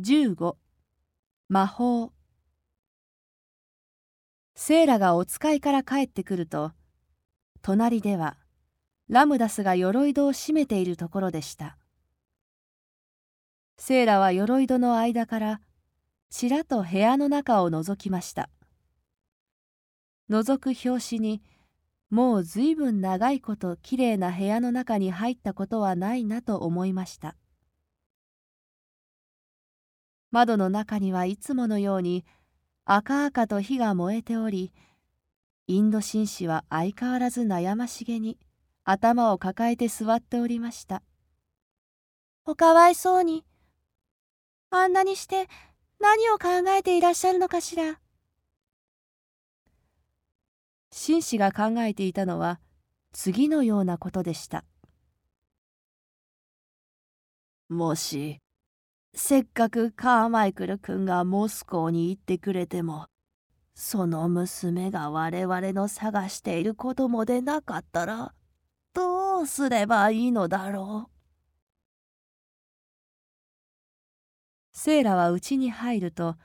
15魔法。セイラがお使いから帰ってくると隣ではラムダスが鎧戸を閉めているところでした。セイラは鎧戸の間からちらと部屋の中を覗きました。覗く拍子にもうずいぶん長いこときれいな部屋の中に入ったことはないなと思いました。窓の中にはいつものように赤々と火が燃えておりインド紳士は相変わらず悩ましげに頭を抱えて座っておりました。おかわいそうにあんなにして何を考えていらっしゃるのかしら。紳士が考えていたのは次のようなことでした。もしせっかくカーマイクル君がモスコーに行ってくれてもその娘が我々の探している子供でなかったらどうすればいいのだろう？セイラは家に入ると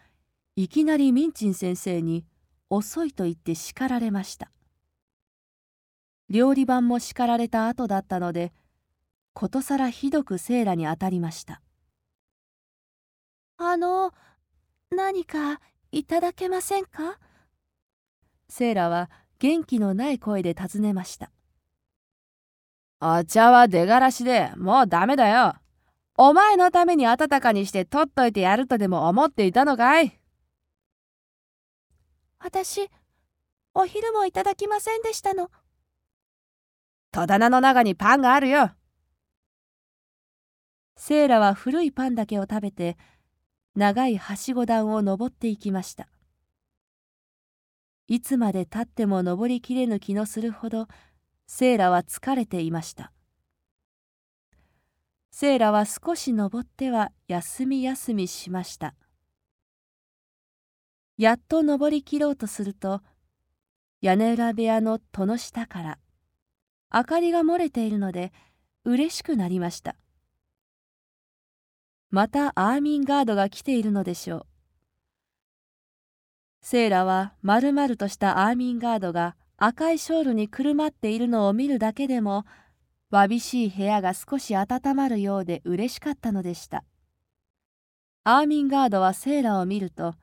いきなりミンチン先生に遅いと言って叱られました。料理番も叱られた後だったのでことさらひどくセイラに当たりました。あの何かいただけませんか？セイラは元気のない声で尋ねました。お茶は出がらしでもうダメだよ。お前のために温かにして取っといてやるとでも思っていたのかい？私お昼もいただきませんでしたの。戸棚の中にパンがあるよ。セイラは古いパンだけを食べて長いはしご段を登っていきました。いつまでたっても登りきれぬ気のするほどセイラは疲れていました。セイラは少し登っては休み休みしました。やっと登りきろうとすると屋根裏部屋の戸の下から明かりが漏れているので嬉しくなりました。またアーミンガードが来ているのでしょう。セイラはまるまるとしたアーミンガードが赤いショールにくるまっているのを見るだけでもわびしい部屋が少し温まるようで嬉しかったのでした。アーミンガードはセイラを見ると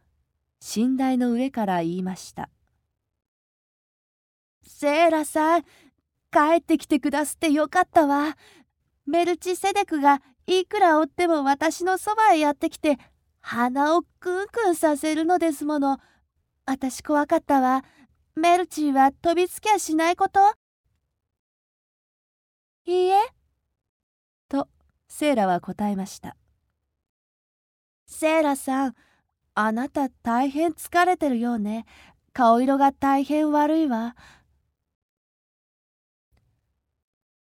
寝台の上から言いました「セイラさん帰ってきてくだすってよかったわ。メルチセデクがいくら追っても私のそばへやってきて鼻をクンクンさせるのですもの私怖かったわメルチーは飛びつきゃしないこといいえ。と、セーラは答えました。セーラさん、あなた大変疲れてるようね。顔色が大変悪いわ。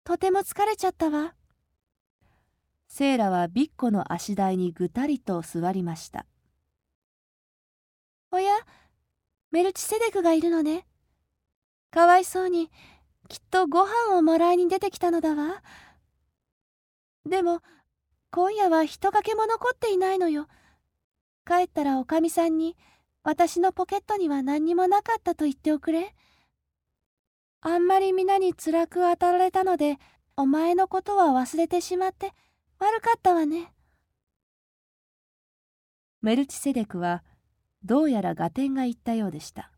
とても疲れちゃったわ。セーラはビッコの足台にぐたりと座りました。おや、メルチセデクがいるのね。かわいそうにきっとご飯をもらいに出てきたのだわ。でも、今夜は人影も残っていないのよ。帰ったらおかみさんに、私のポケットには何にもなかったと言っておくれ。あんまり皆に辛く当たられたので、お前のことは忘れてしまって悪かったわね。メルチセデクはどうやら合点がいったようでした。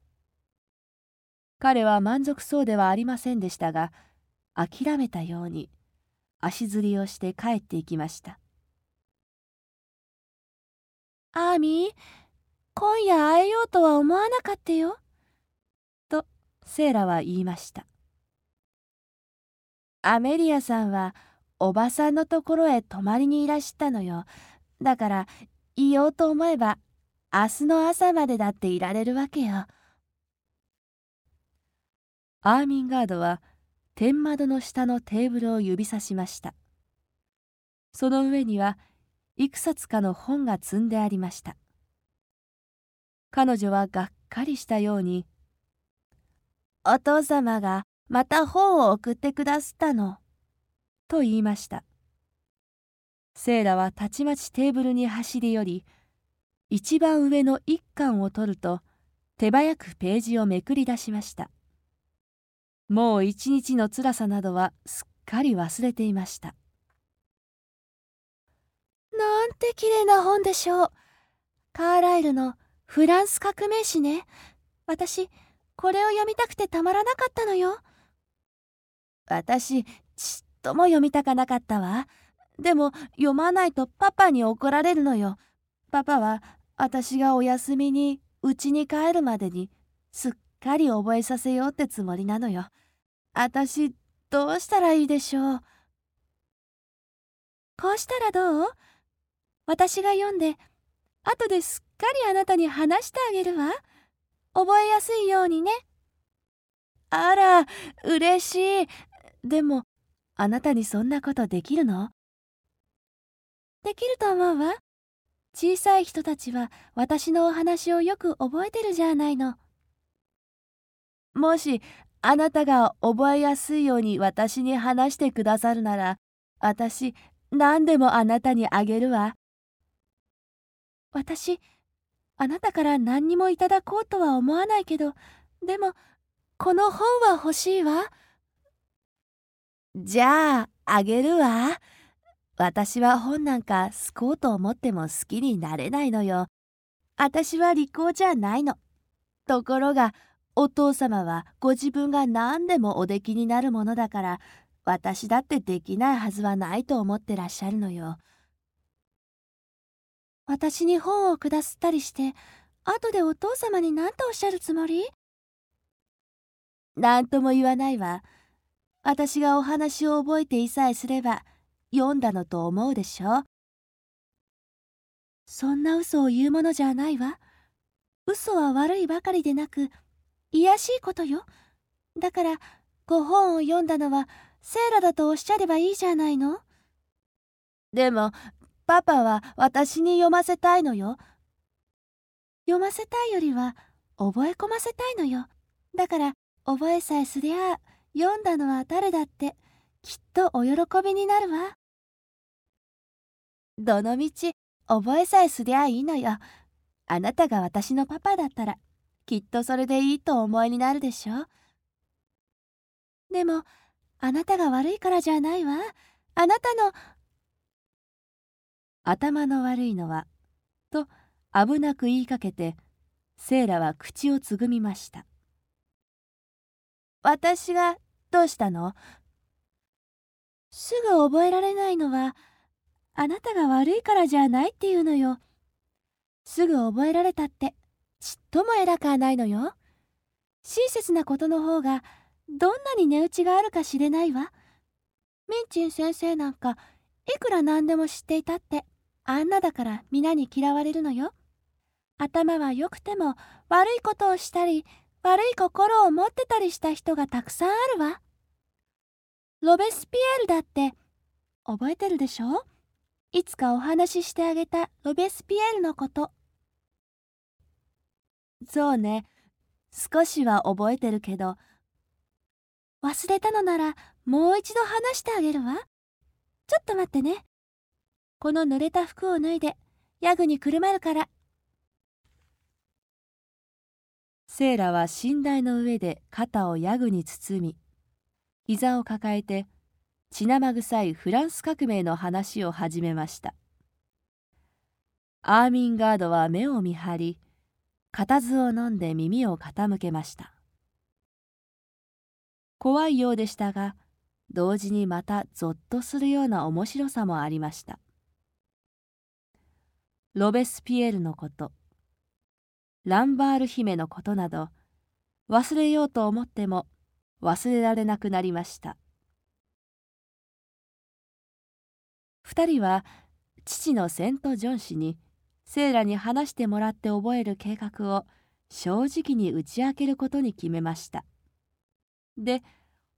彼は満足そうではありませんでしたが諦めたように足ずりをして帰っていきましたアーミー今夜会えようとは思わなかったよとセイラは言いましたアメリアさんはおばさんのところへ泊まりにいらしたのよ。だから言おうと思えば明日の朝までだっていられるわけよ。アーミンガードは天窓の下のテーブルを指さしました。その上にはいくつかの本が積んでありました。彼女はがっかりしたように「お父様がまた本を送ってくだすったの」と言いました。セイラはたちまちテーブルに走り寄り一番上の一巻を取ると手早くページをめくり出しました。もう一日の辛さなどはすっかり忘れていました。なんて綺麗な本でしょう。カーライルのフランス革命史ね。私これを読みたくてたまらなかったのよ。私とも読みたかなかったわ。でも読まないとパパに怒られるのよ。パパは私がお休みに家に帰るまでにすっかり覚えさせようってつもりなのよ。私どうしたらいいでしょう。こうしたらどう？私が読んで後ですっかりあなたに話してあげるわ。覚えやすいようにね。あら嬉しい。でもあなたにそんなことできるの？できると思うわ。小さい人たちは私のお話をよく覚えてるじゃないの。もしあなたが覚えやすいように私に話してくださるなら私何でもあなたにあげるわ。私あなたから何にもいただこうとは思わないけどでもこの本は欲しいわ。じゃああげるわ私は本なんか好こうと思っても好きになれないのよ私は利口じゃないのところがお父様はご自分が何でもおできになるものだから私だってできないはずはないと思ってらっしゃるのよ。私に本を下すったりして後でお父様に何とおっしゃるつもり？何とも言わないわ。私がお話を覚えていさえすれば読んだのと思うでしょうそんな嘘を言うものじゃないわ。嘘は悪いばかりでなく、卑しいことよ。だから、ご本を読んだのは、セーラだとおっしゃればいいじゃないのでも、パパは私に読ませたいのよ。読ませたいよりは、覚え込ませたいのよ。だから、覚えさえすりゃあ、読んだのは誰だって、きっとお喜びになるわ。どのみち、覚えさえすりゃいいのよ。あなたが私のパパだったら、きっとそれでいいと思いになるでしょ。でも、あなたが悪いからじゃないわ。あなたの。頭の悪いのは、と危なく言いかけて、セイラは口をつぐみました。私がどうしたの？すぐ覚えられないのは、あなたが悪いからじゃないっていうのよ。すぐ覚えられたって、ちっとも偉くはないのよ。親切なことの方が、どんなに値打ちがあるか知れないわ。ミンチン先生なんか、いくら何でも知っていたって、あんなだから皆に嫌われるのよ。頭は良くても悪いことをしたり、悪い心を持ってたりした人がたくさんあるわ。ロベスピエールだって、覚えてるでしょ？いつかお話ししてあげたロベスピエールのこと。そうね。少しは覚えてるけど。忘れたのならもう一度話してあげるわ。ちょっと待ってね。この濡れた服を脱いで、ヤグにくるまるから。セイラは寝台の上で肩をヤグに包み、膝を抱えて血生臭いフランス革命の話を始めました。アーミンガードは目を見張り固唾を飲んで耳を傾けました。怖いようでしたが同時にまたゾッとするような面白さもありました。ロベスピエールのこと。ランバール姫のことなど忘れようと思っても忘れられなくなりました。2人は父のセント・ジョン氏にセイラに話してもらって覚える計画を正直に打ち明けることに決めました。で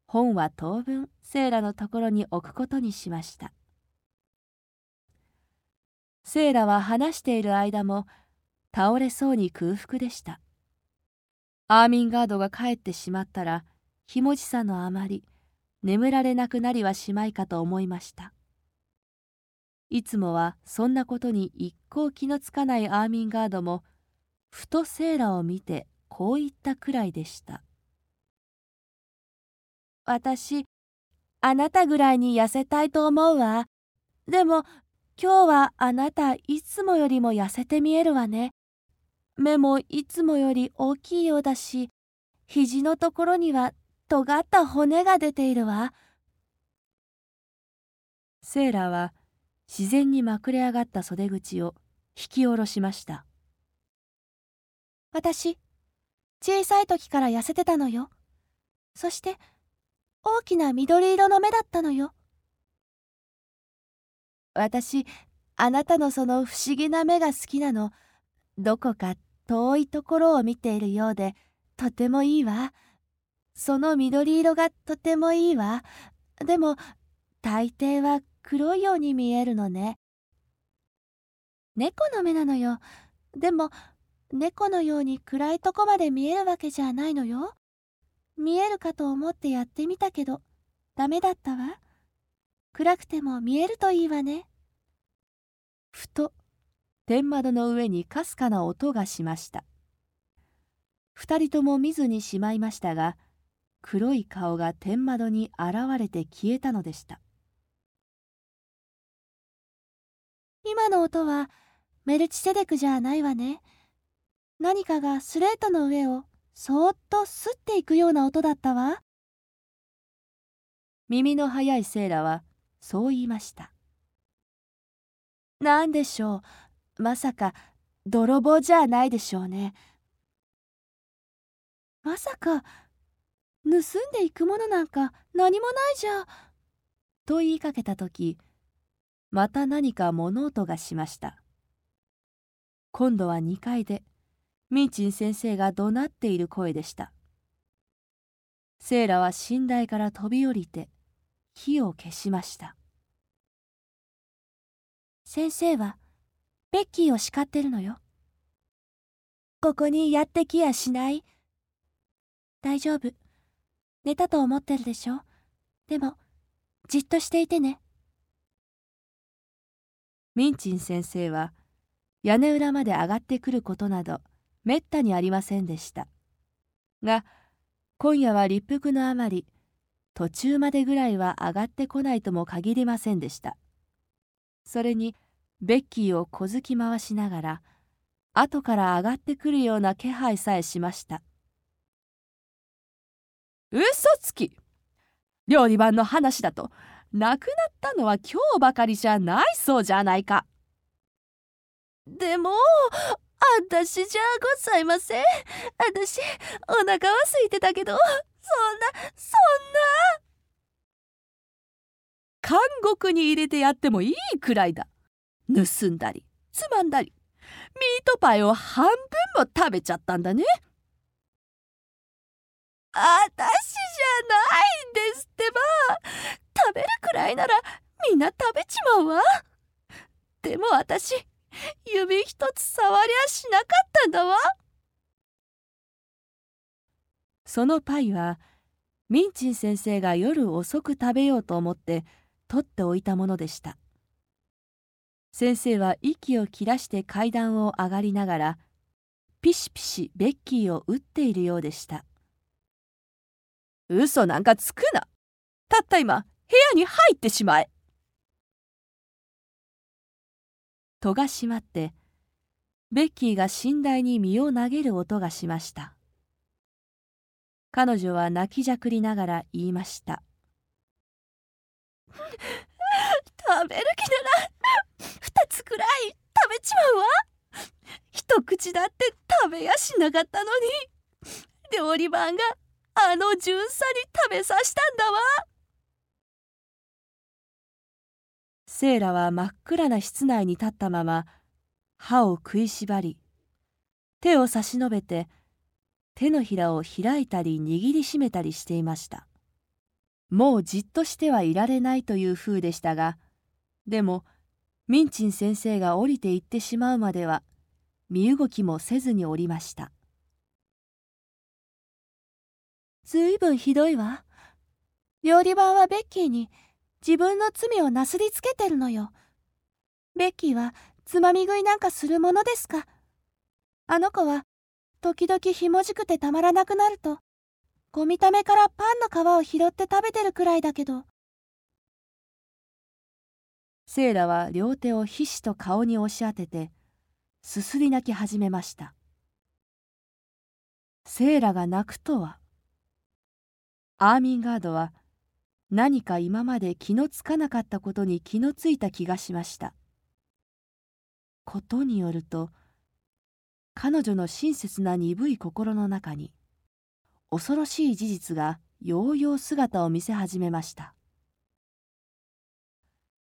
本は当分セイラのところに置くことにしました。セイラは話している間も倒れそうに空腹でした。アーミンガードが帰ってしまったらひもじさのあまり眠られなくなりはしまいかと思いました。いつもはそんなことに一向気のつかないアーミンガードもふとセーラを見てこう言ったくらいでした「私あなたぐらいに痩せたいと思うわ。でも今日はあなたいつもよりも痩せて見えるわね。目もいつもより大きいようだし肘のところには尖った骨が出ているわ。セーラは自然にまくれ上がった袖口を引き下ろしました。私、小さい時から痩せてたのよ。そして、大きな緑色の目だったのよ。私、あなたのその不思議な目が好きなの。どこか遠いところを見ているようで、とてもいいわ。その緑色がとてもいいわ。でも、大抵は黒いように見えるのね。猫の目なのよ。でも、猫のように暗いとこまで見えるわけじゃないのよ。見えるかと思ってやってみたけど、ダメだったわ。暗くても見えるといいわね。ふと、天窓の上にかすかな音がしました。二人とも見ずにしまいましたが、黒い顔が天窓に現れて消えたのでした。今の音はメルチセデクじゃないわね。何かがスレートの上をそーっとすっていくような音だったわ。耳の速いセーラはそう言いました。何でしょう。まさか泥棒じゃないでしょうね。まさか盗んでいくものなんか何もないじゃ。と言いかけた時また何か物音がしました今度は2階でミンチン先生が怒鳴っている声でしたセイラは寝台から飛び降りて火を消しました先生はベッキーを叱ってるのよ。ここにやってきやしない？大丈夫。寝たと思ってるでしょ？でもじっとしていてね。ミンチン先生は屋根裏まで上がってくることなどめったにありませんでした。が今夜は立腹のあまり途中までぐらいは上がってこないとも限りませんでした。それにベッキーを小突き回しながら後から上がってくるような気配さえしました。嘘つき。料理番の話だと亡くなったのは今日ばかりじゃないそうじゃないか。でも私じゃございません。私お腹は空いてたけどそんなそんな。監獄に入れてやってもいいくらいだ。盗んだりつまんだりミートパイを半分も食べちゃったんだね。私じゃないんですってば。食べるくらいならみんな食べちまうわ。でも私指一つ触りゃしなかったんだわ。そのパイはミンチン先生が夜遅く食べようと思って取っておいたものでした。先生は息を切らして階段を上がりながらピシピシベッキーを打っているようでした嘘なんかつくな。たった今、部屋に入ってしまえ。戸が閉まって、ベッキーが寝台に身を投げる音がしました。彼女は泣きじゃくりながら言いました。食べる気な、つくらい食べちまうわ。一口だって食べやしなかったのに、料理番があの巡査に食べさしたんだわ。セイラは真っ暗な室内に立ったまま歯を食いしばり手を差し伸べて手のひらを開いたり握りしめたりしていました。もうじっとしてはいられないという風でしたがでもミンチン先生が降りていってしまうまでは身動きもせずにおりましたずいぶんひどいわ。料理番はベッキーに自分の罪をなすりつけてるのよ。ベッキーはつまみ食いなんかするものですかあの子は時々ひもじくてたまらなくなるとゴミためからパンの皮を拾って食べてるくらいだけどセイラは両手をひしと顔に押し当ててすすり泣き始めました。セイラが泣くとはアーミンガードは何か今まで気のつかなかったことに気のついた気がしました。ことによると彼女の親切な鈍い心の中に恐ろしい事実がようよう姿を見せ始めました。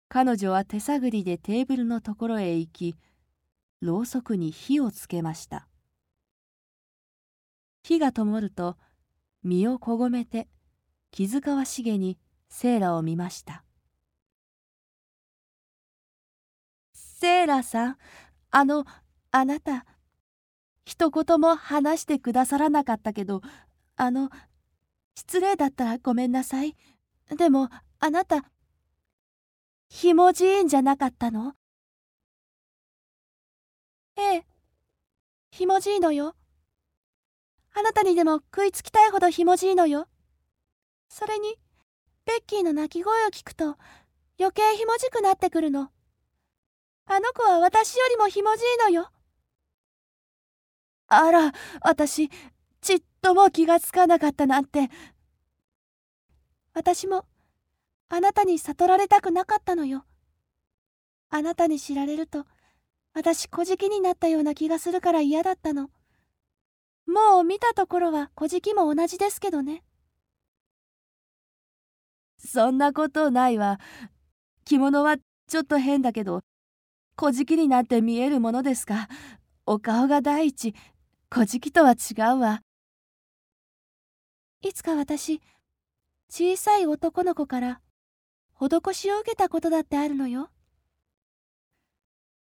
彼女は手探りでテーブルのところへ行きろうそくに火をつけました。火が灯ると身をこごめて気遣わしげにセーラを見ました。セーラさんあのあなた一言も話してくださらなかったけどあの失礼だったらごめんなさい。でもあなたひもじいんじゃなかったの？ええ。ひもじいのよ。あなたにでも食いつきたいほどひもじいのよ。それにベッキーの泣き声を聞くと余計ひもじくなってくるの。あの子は私よりもひもじいのよ。あら私ちっとも気がつかなかったなんて。私もあなたに悟られたくなかったのよ。あなたに知られると、私小じになったような気がするから嫌だったの。もう見たところは小じも同じですけどね。そんなことないわ。着物はちょっと変だけど、小じになって見えるものですか。お顔が第一、小じとは違うわ。いつか私、小さい男の子から施しを受けたことだってあるのよ。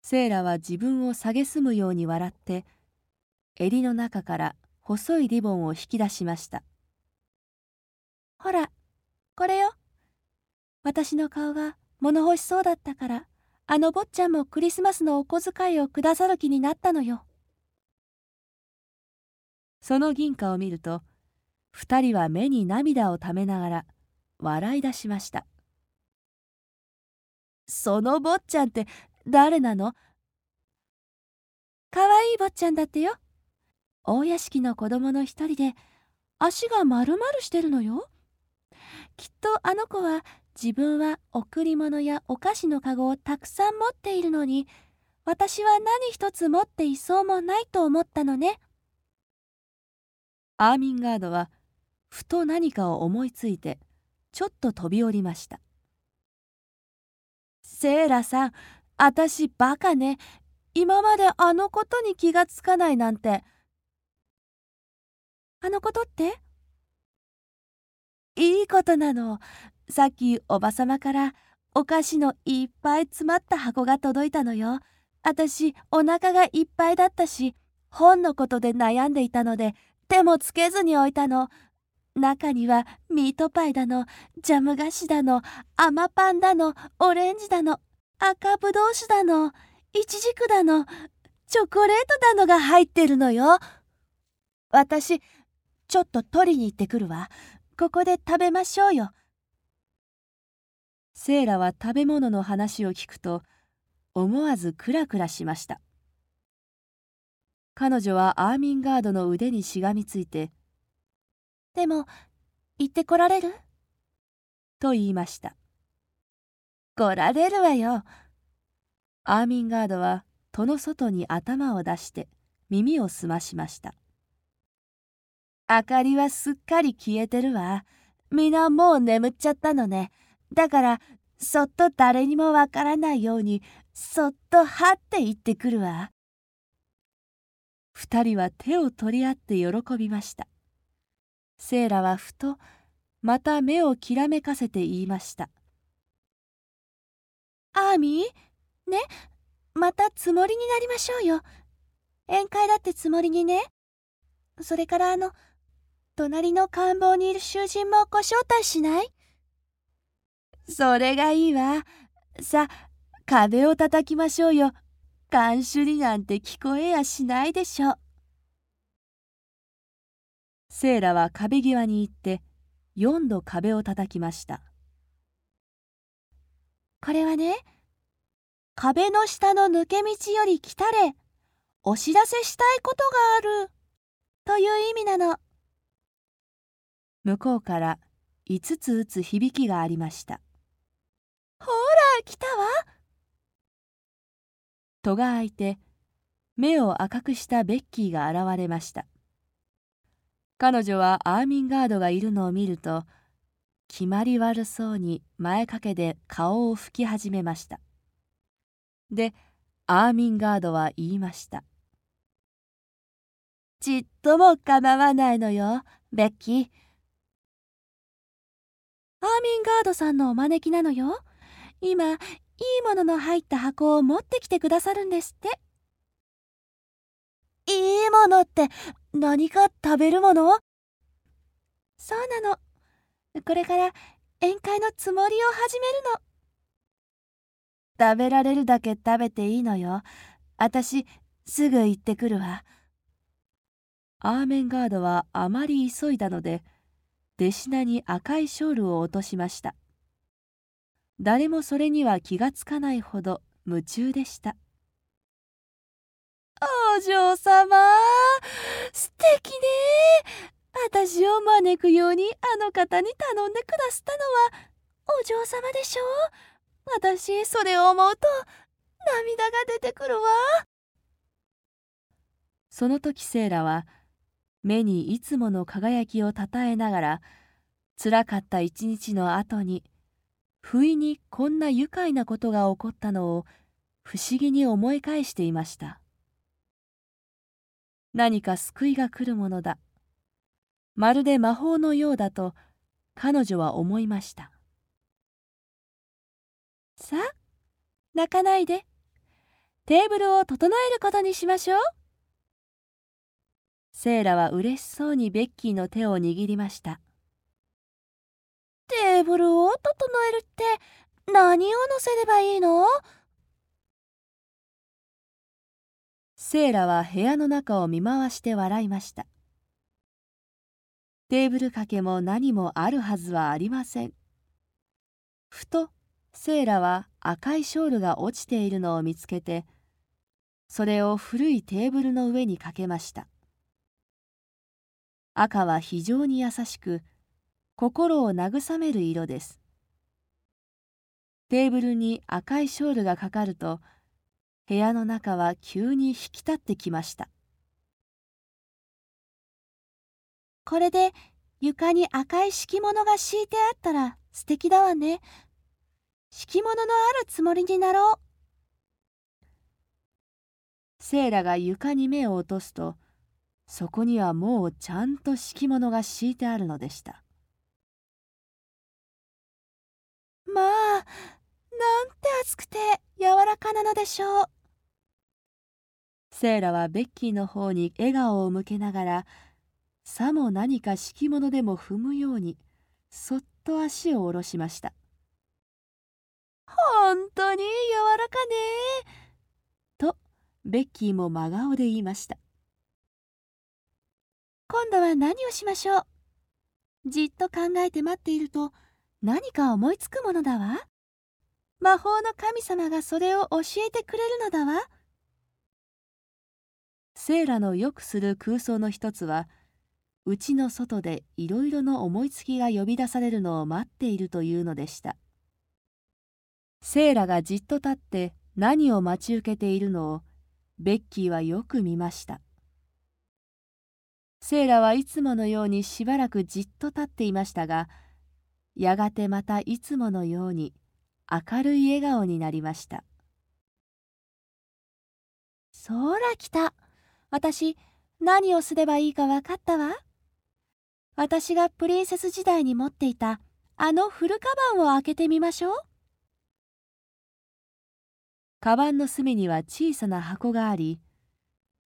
セイラは自分を蔑むように笑って襟の中から細いリボンを引き出しました。ほらこれよ。私の顔が物欲しそうだったからあの坊ちゃんもクリスマスのお小遣いをくださる気になったのよ。その銀貨を見ると二人は目に涙をためながら笑い出しました。その坊ちゃんって誰なの？かわいい坊ちゃんだってよ。大屋敷の子供の一人で足が丸々してるのよ。きっとあの子は自分は贈り物やお菓子のかごをたくさん持っているのに私は何一つ持っていそうもないと思ったのね。アーミンガードはふと何かを思いついてちょっと飛び降りました。セーラさん、あたしバカね。今まであのことに気がつかないなんて。あのことって？いいことなの。さっきおばさまからお菓子のいっぱい詰まった箱が届いたのよ。あたしお腹がいっぱいだったし、本のことで悩んでいたので手もつけずに置いたの。中にはミートパイだの、ジャム菓子だの、甘パンだの、オレンジだの、赤ぶどう酒だの、イチジクだの、チョコレートだのが入ってるのよ。私、ちょっと取りに行ってくるわ。ここで食べましょうよ。セイラは食べ物の話を聞くと、思わずクラクラしました。彼女はアーミンガードの腕にしがみついて、でも、行ってこられる？と言いました。来られるわよ。アーミンガードは戸の外に頭を出して耳を澄ましました。明かりはすっかり消えてるわ。みんなもう眠っちゃったのね。だから、そっと誰にもわからないように、そっとはって行ってくるわ。二人は手を取り合って喜びました。セイラはふとまた目をきらめかせて言いました「アーミー？ね？またつもりになりましょうよ。宴会だってつもりにね。それからあの隣の官房にいる囚人もご招待しない？それがいいわ。さ壁を叩きましょうよ。監守になんて聞こえやしないでしょ。セイラは壁際に行って4度壁を叩きました。これはね、壁の下の抜け道より来たれ、お知らせしたいことがある、という意味なの。向こうから5つ打つ響きがありました。ほら、来たわ。戸が開いて、目を赤くしたベッキーが現れました。彼女はアーミンガードがいるのを見ると、決まり悪そうに前掛けで顔を拭き始めました。で、アーミンガードは言いました。ちっとも構わないのよ、ベッキー。アーミンガードさんのお招きなのよ。今、いいものの入った箱を持ってきてくださるんですって。いいものって何か食べるもの？そうなの。これから宴会のつもりを始めるの。食べられるだけ食べていいのよ。あたし、すぐ行ってくるわ。アーメンガードはあまり急いだので、弟子名に赤いショールを落としました。誰もそれには気がつかないほど夢中でした。お嬢様。素敵ね。私を招くようにあの方に頼んでくださったのはお嬢様でしょ私それを思うと涙が出てくるわ。その時セイラは目にいつもの輝きをたたえながらつらかった一日の後に不意にこんな愉快なことが起こったのを不思議に思い返していました。何か救いが来るものだ。まるで魔法のようだと彼女は思いました。さあ泣かないで。テーブルを整えることにしましょう。セイラは嬉しそうにベッキーの手を握りました。テーブルを整えるって何を乗せればいいの？セイラは部屋の中を見回して笑いました。テーブル掛けも何もあるはずはありません。ふとセイラは赤いショールが落ちているのを見つけて、それを古いテーブルの上にかけました。赤は非常に優しく、心を慰める色です。テーブルに赤いショールがかかると、部屋の中は急に引き立ってきました。これで床に赤い敷物が敷いてあったら素敵だわね。敷物のあるつもりになろう。セイラが床に目を落とすとそこにはもうちゃんと敷物が敷いてあるのでした。まあなんて熱くて柔らかなのでしょう。セイラはベッキーの方に笑顔を向けながらさも何か敷物でも踏むようにそっと足を下ろしました。本当に柔らかね。とベッキーも真顔で言いました。今度は何をしましょう？じっと考えて待っていると何か思いつくものだわ。魔法の神様がそれを教えてくれるのだわ。セイラのよくする空想の一つはうちの外でいろいろの思いつきが呼び出されるのを待っているというのでした。セイラがじっと立って何を待ち受けているのをベッキーはよく見ました。セイラはいつものようにしばらくじっと立っていましたがやがてまたいつものように明るい笑顔になりました。そら来た。私、何をすればいいか分かったわ?私がプリンセス時代に持っていたあの古カバンを開けてみましょう。カバンの隅には小さな箱があり、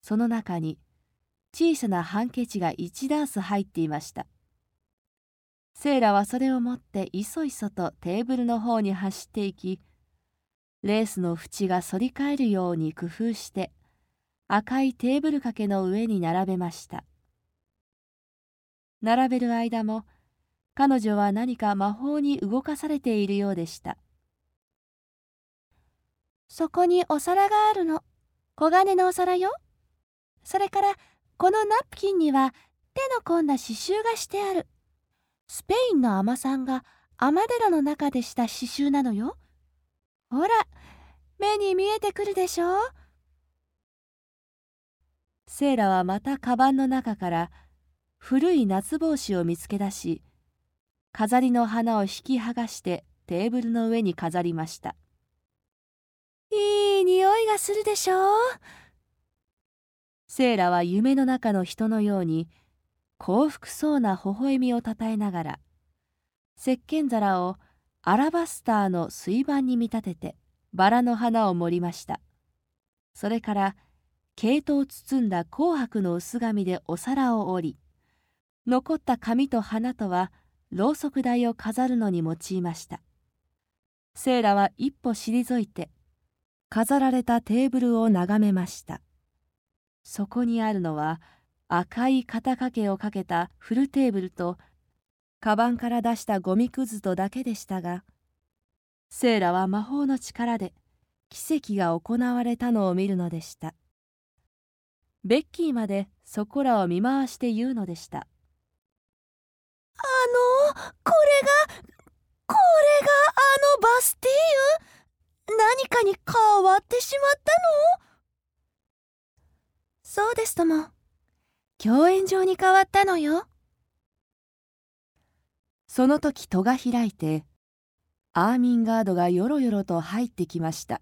その中に小さなハンケチが1ダース入っていました。セイラはそれを持っていそいそとテーブルの方に走っていき、レースの縁が反り返るように工夫して赤いテーブル掛けの上に並べました。並べる間も彼女は何か魔法に動かされているようでした。そこにお皿があるの。黄金のお皿よ。それからこのナプキンには手の込んだ刺繍がしてある。スペインの海女さんが天寺の中でした刺繍なのよ。ほら目に見えてくるでしょう。セイラはまたカバンの中から古い夏帽子を見つけ出し飾りの花を引き剥がしてテーブルの上に飾りました。いい匂いがするでしょセイラは夢の中の人のように幸福そうな微笑みをたたえながら石鹸皿をアラバスターの水盤に見立ててバラの花を盛りました。それから毛糸を包んだ紅白の薄紙でお皿を折り残った紙と花とはろうそく台を飾るのに用いました。セイラは一歩退いて飾られたテーブルを眺めました。そこにあるのは赤い肩掛けをかけたフルテーブルとカバンから出したゴミくずとだけでしたがセイラは魔法の力で奇跡が行われたのを見るのでした。ベッキーまでそこらを見回して言うのでした。あのこれがこれがあのバスティーユ何かに変わってしまったの？そうですとも。共演場に変わったのよ。その時戸が開いてアーミンガードがよろよろと入ってきました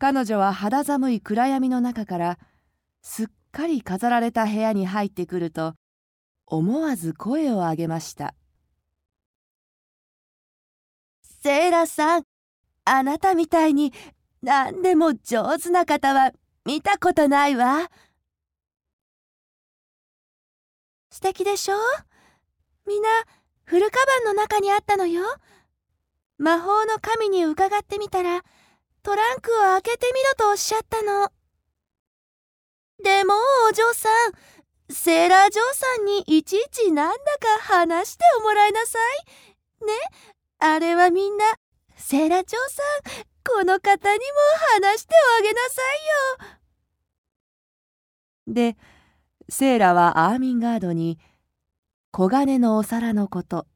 彼女は肌寒い暗闇の中からすっかり飾られた部屋に入ってくると思わず声を上げました「セーラさんあなたみたいに何でも上手な方は見たことないわ」素敵でしょ？みんな古カバンの中にあったのよ。魔法の神に伺ってみたらトランクを開けてみろとおっしゃったの。でもお嬢さんセーラー嬢さんにいちいちなんだか話してもらいなさい。ねあれはみんなセーラー嬢さんこの方にも話しておあげなさいよ。でセーラはアーミンガードに黄金のお皿のこと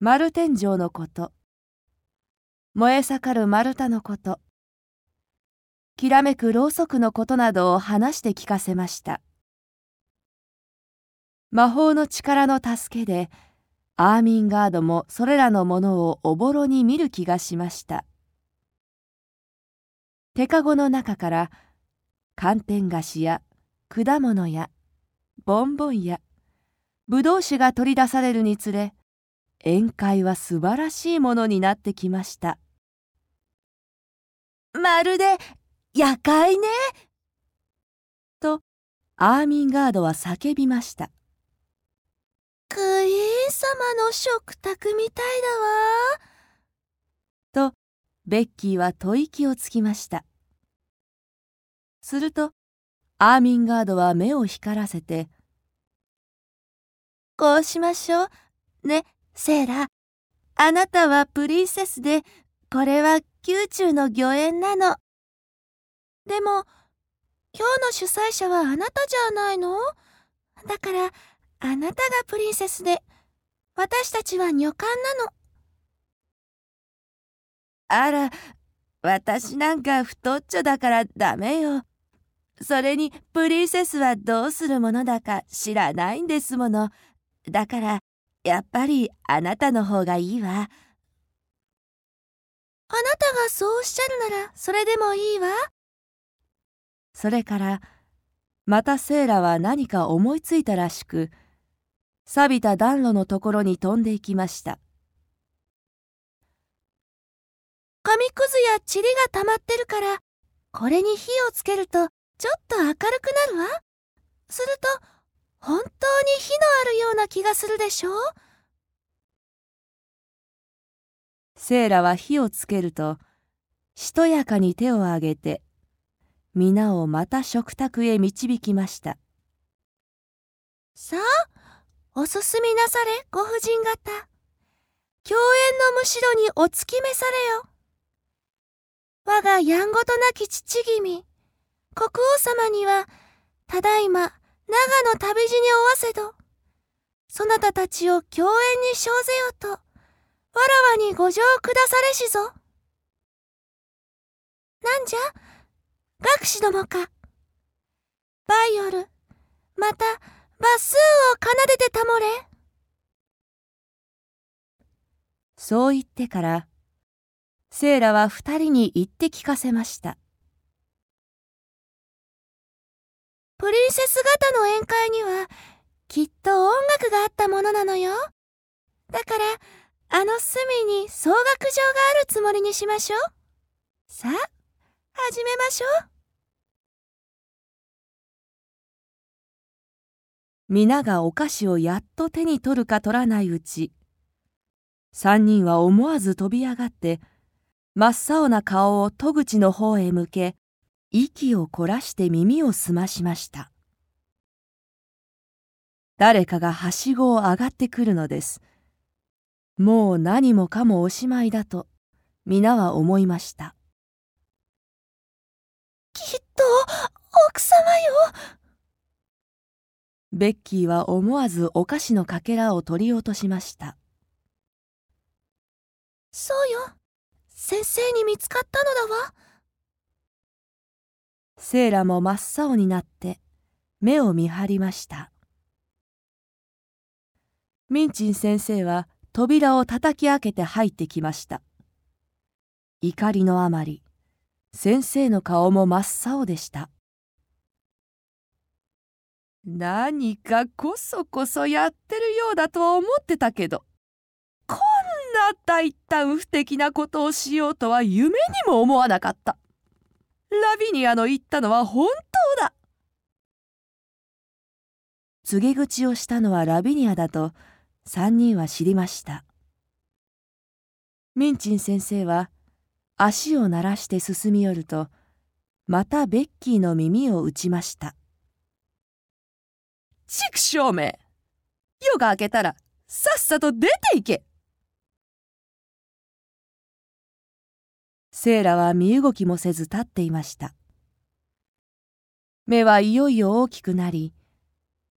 丸天井のこと燃え盛る丸太のこと。きらめくろうそくのことなどを話して聞かせました。魔法の力の助けでアーミンガードもそれらのものをおぼろに見る気がしました。手かごの中から寒天菓子や果物やボンボンやぶどう酒が取り出されるにつれ宴会は素晴らしいものになってきました。まるで夜会ね。とアーミンガードは叫びました。クイーン様の食卓みたいだわ。とベッキーは吐息をつきました。するとアーミンガードは目を光らせて「こうしましょう。ねセーラあなたはプリンセスでこれは宮中の御苑なの。でも今日の主催者はあなたじゃないの？だからあなたがプリンセスで私たちは女官なの。あら私なんか太っちょだからダメよ。それにプリンセスはどうするものだか知らないんですもの。だからやっぱりあなたの方がいいわ。あなたがそうおっしゃるならそれでもいいわ。それからまたセーラは何か思いついたらしく錆びた暖炉のところに飛んでいきました紙くずや塵が溜まってるからこれに火をつけるとちょっと明るくなるわ。すると、本当に火のあるような気がするでしょうセーラは火をつけるとしとやかに手を挙げて皆をまた食卓へ導きました。さあお進みなされご婦人方。饗宴のむしろにお着きめされよ。我がやんごとなき父君。国王様にはただいま長の旅路におわせど。そなたたちを饗宴に招ぜよと。わらわに御諚くだされしぞ。なんじゃ？楽士どもか。ヴァイオル、また、バスーンを奏でてたもれ。そう言ってから、セーラは二人に言って聞かせました。プリンセス型の宴会には、きっと音楽があったものなのよ。だから、あの隅に奏楽場があるつもりにしましょう。さあ、始めましょう。皆がお菓子をやっと手に取るか取らないうち、三人は思わず飛び上がって、真っ青な顔を戸口の方へ向け、息を凝らして耳を澄ましました。誰かがはしごを上がってくるのです。もう何もかもおしまいだと皆は思いました。きっと奥様よ。ベッキーは思わずお菓子のかけらを取り落としました。そうよ。先生に見つかったのだわ。セイラも真っ青になって目を見張りました。ミンチン先生は扉を叩き開けて入ってきました。怒りのあまり、先生の顔も真っ青でした。何かこそこそやってるようだとは思ってたけど、こんな大胆不敵なことをしようとは夢にも思わなかった。ラビニアの言ったのは本当だ。告げ口をしたのはラビニアだと、三人は知りました。ミンチン先生は足を鳴らして進み寄ると、またベッキーの耳を打ちました。畜生め夜が明けたらさっさと出て行けセーラは身動きもせず立っていました。目はいよいよ大きくなり、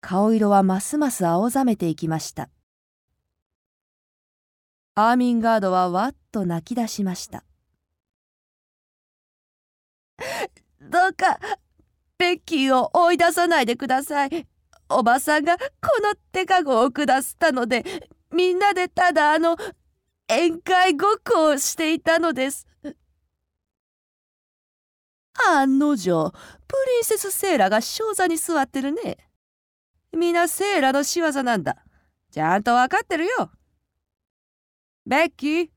顔色はますます青ざめていきました。アーミンガードはわっと泣き出しました。どうか、ベッキーを追い出さないでください。おばさんがこの手かごを下すったので、みんなでただあの、宴会ごっこをしていたのです。案の定、プリンセスセーラが正座に座ってるね。みんなセーラの仕業なんだ。ちゃんとわかってるよ。ベッキー、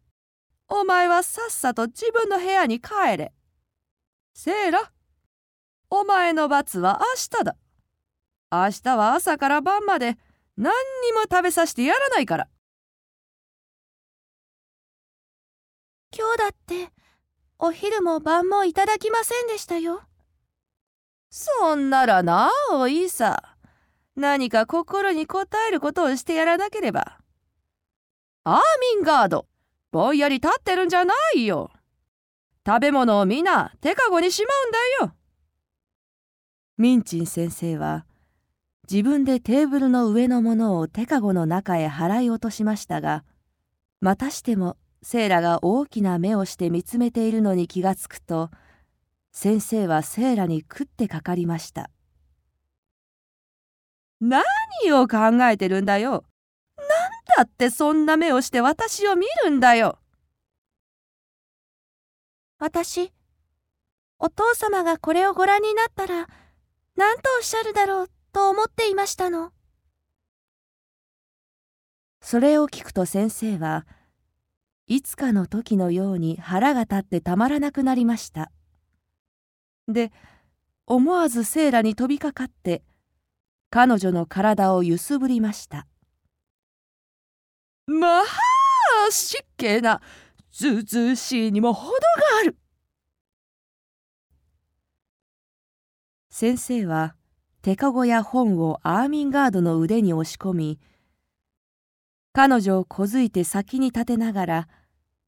お前はさっさと自分の部屋に帰れ。セーラ、お前の罰は明日だ。明日は朝から晩まで何にも食べさせてやらないから。今日だってお昼も晩もいただきませんでしたよ。そんならなおいいさ。何か心に応えることをしてやらなければ。アーミンガード、ぼんやり立ってるんじゃないよ。食べ物をみんな手かごにしまうんだよ。ミンチン先生は自分でテーブルの上のものを手かごの中へ払い落としましたがまたしてもセイラが大きな目をして見つめているのに気がつくと先生はセイラに食ってかかりました何を考えてるんだよだってそんな目をして私を見るんだよ。私、お父様がこれをご覧になったら、何とおっしゃるだろうと思っていましたの。それを聞くと先生はいつかの時のように腹が立ってたまらなくなりました。で、思わずセーラに飛びかかって彼女の体を揺すぶりました。まあ失敬なずずうしいにも程がある。先生は手かごや本をアーミンガードの腕に押し込み彼女をこづいて先に立てながら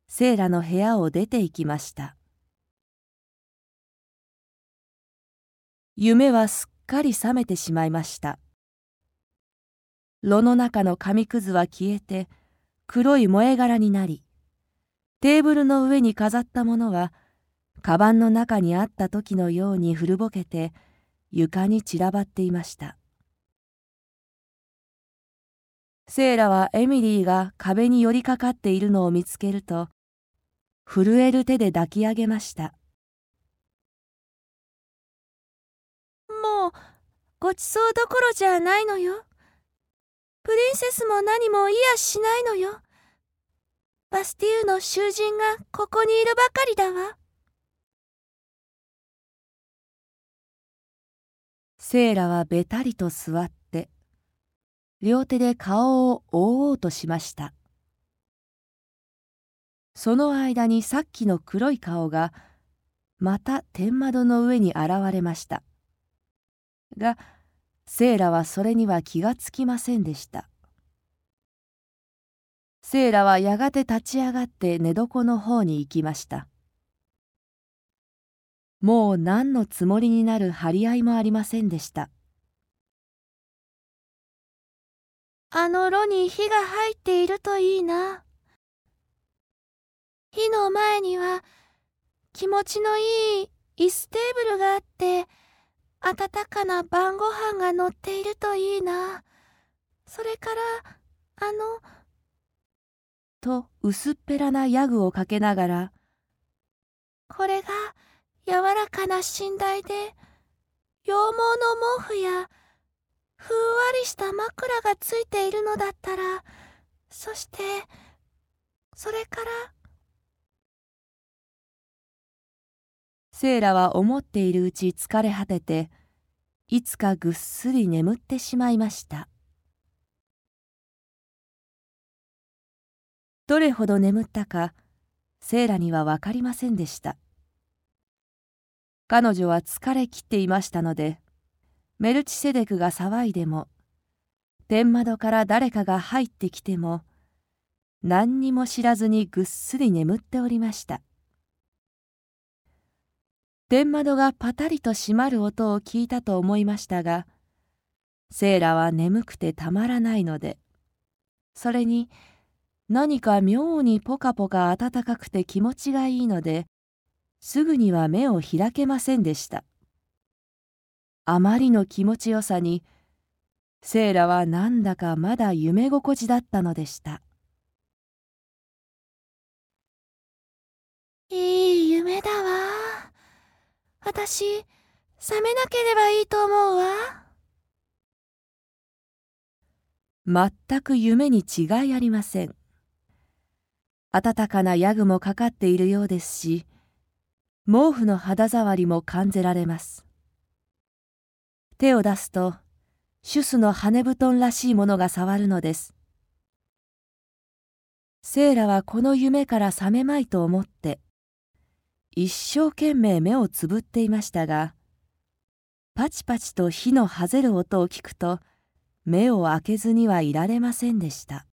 セイラの部屋を出て行きました。夢はすっかり覚めてしまいました。炉の中の紙くずは消えて黒い燃え殻になりテーブルの上に飾ったものはカバンの中にあった時のように古ぼけて床に散らばっていました。セイラはエミリーが壁に寄りかかっているのを見つけると震える手で抱き上げました。もうごちそうどころじゃないのよ。プリンセスも何もいやしないのよ。バスティーユの囚人がここにいるばかりだわ。セイラはべたりと座って両手で顔を覆おうとしました。その間にさっきの黒い顔がまた天窓の上に現れました。がセイラはそれには気がつきませんでした。セイラはやがて立ち上がって寝床の方に行きました。もう何のつもりになる張り合いもありませんでした。あの炉に火が入っているといいな。火の前には気持ちのいい椅子テーブルがあって温かな晩ご飯が乗っているといいな。それからあのと薄っぺらなヤグをかけながらこれが柔らかな寝台で羊毛の毛布やふんわりした枕がついているのだったらそしてそれからセイラは思っているうち疲れ果てていつかぐっすり眠ってしまいました。どれほど眠ったかセイラには分かりませんでした。彼女は疲れきっていましたのでメルチセデクが騒いでも天窓から誰かが入ってきても何にも知らずにぐっすり眠っておりました。天窓がパタリと閉まる音を聞いたと思いましたがセイラは眠くてたまらないのでそれに何か妙にポカポカ暖かくて気持ちがいいのですぐには目を開けませんでした。あまりの気持ちよさにセイラはなんだかまだ夢心地だったのでした。いい夢だわ。私覚めなければいいと思うわ。全く夢に違いありません。暖かなヤグもかかっているようですし毛布の肌触りも感じられます。手を出すとシュスの羽布団らしいものが触るのです。セイラはこの夢から覚めまいと思って一生懸命目をつぶっていましたがパチパチと火のはぜる音を聞くと目を開けずにはいられませんでした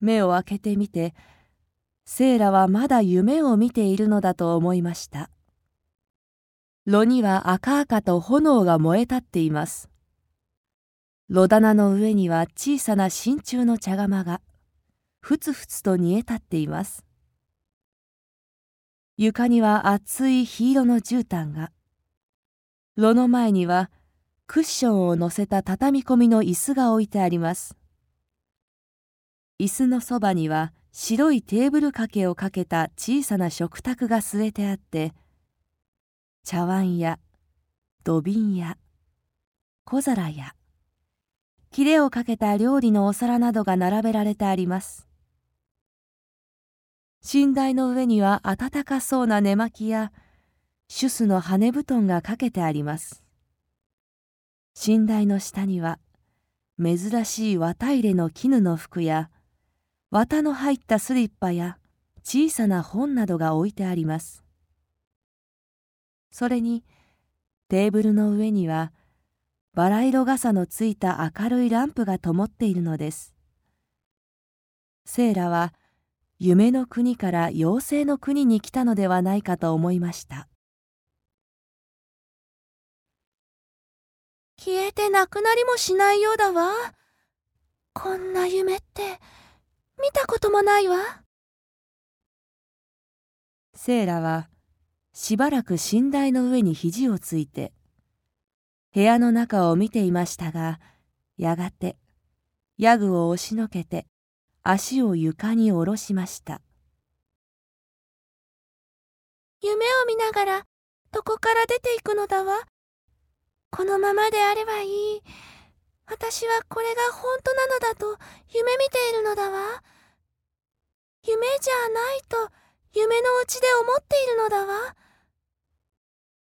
目を開けてみてセイラはまだ夢を見ているのだと思いました。炉には赤々と炎が燃え立っています。炉棚の上には小さな真鍮の茶釜がふつふつと煮え立っています。床には厚い火色の絨毯が、炉の前にはクッションを乗せた畳み込みの椅子が置いてあります。椅子のそばには白いテーブル掛けをかけた小さな食卓が据えてあって茶碗や土瓶や小皿や切れをかけた料理のお皿などが並べられてあります寝台の上には暖かそうな寝巻きやシュスの羽布団がかけてあります寝台の下には珍しい綿入れの絹の服や綿の入ったスリッパや小さな本などが置いてあります。それにテーブルの上にはバラ色傘のついた明るいランプが灯っているのです。セーラは夢の国から妖精の国に来たのではないかと思いました。消えてなくなりもしないようだわ。こんな夢って見たこともないわ。セーラはしばらく寝台の上に肘をついて部屋の中を見ていましたがやがてヤグを押しのけて足を床に下ろしました夢を見ながら床から出ていくのだわ？このままであればいい。私はこれが本当なのだと夢見ているのだわ。夢じゃないと夢のうちで思っているのだわ。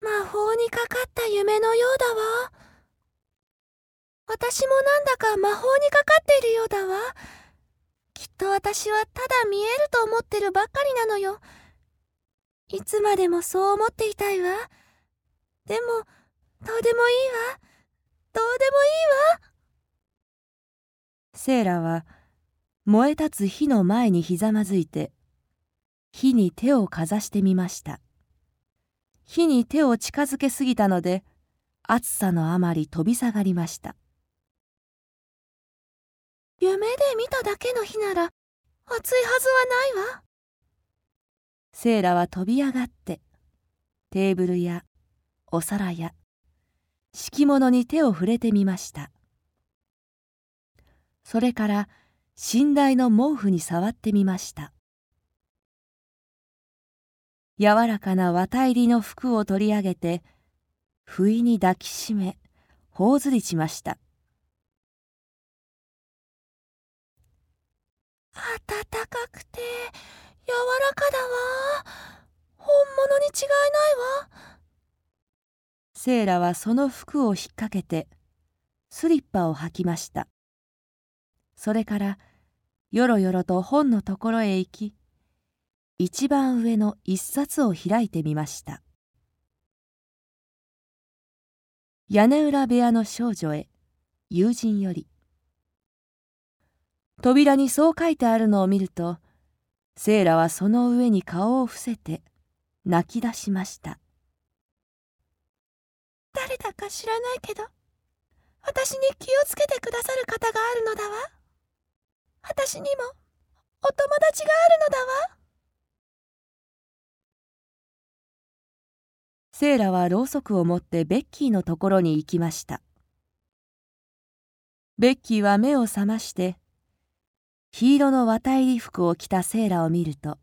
魔法にかかった夢のようだわ。私もなんだか魔法にかかっているようだわ。きっと私はただ見えると思ってるばっかりなのよ。いつまでもそう思っていたいわ。でも、どうでもいいわ。どうでもいいわ。セーラは燃え立つ火の前にひざまずいて火に手をかざしてみました火に手を近づけすぎたので暑さのあまり飛び下がりました夢で見ただけの火なら暑いはずはないわ。セーラは飛び上がってテーブルやお皿や敷物に手を触れてみました。それから寝台の毛布に触ってみました。柔らかな綿入りの服を取り上げて不意に抱きしめ頬ずりしました。暖かくて柔らかだわ。本物に違いないわ。セーラはその服を引っ掛けてスリッパを履きました。それからよろよろと本のところへ行き一番上の一冊を開いてみました。屋根裏部屋の少女へ友人より扉にそう書いてあるのを見るとセーラはその上に顔を伏せて泣き出しました。誰だか知らないけど私に気をつけてくださる方があるのだわ。私にもお友達があるのだわ。セーラはろうそくを持ってベッキーのところに行きました。ベッキーは目を覚まして黄色の綿入り服を着たセーラを見ると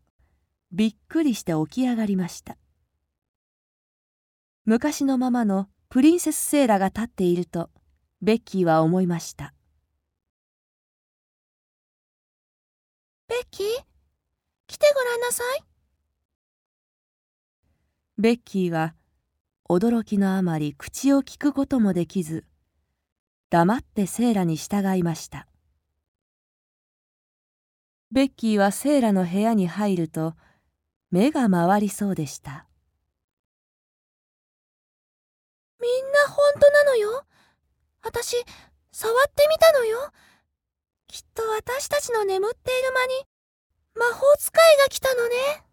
びっくりして起き上がりました。昔のままのプリンセスセーラが立っているとベッキーは思いました。ベッキー来てごらんなさい。ベッキーは驚きのあまり口を聞くこともできず黙ってセーラに従いましたベッキーはセーラの部屋に入ると目が回りそうでしたみんな本当なのよ？私、触ってみたのよ？きっと私たちの眠っている間に、魔法使いが来たのね。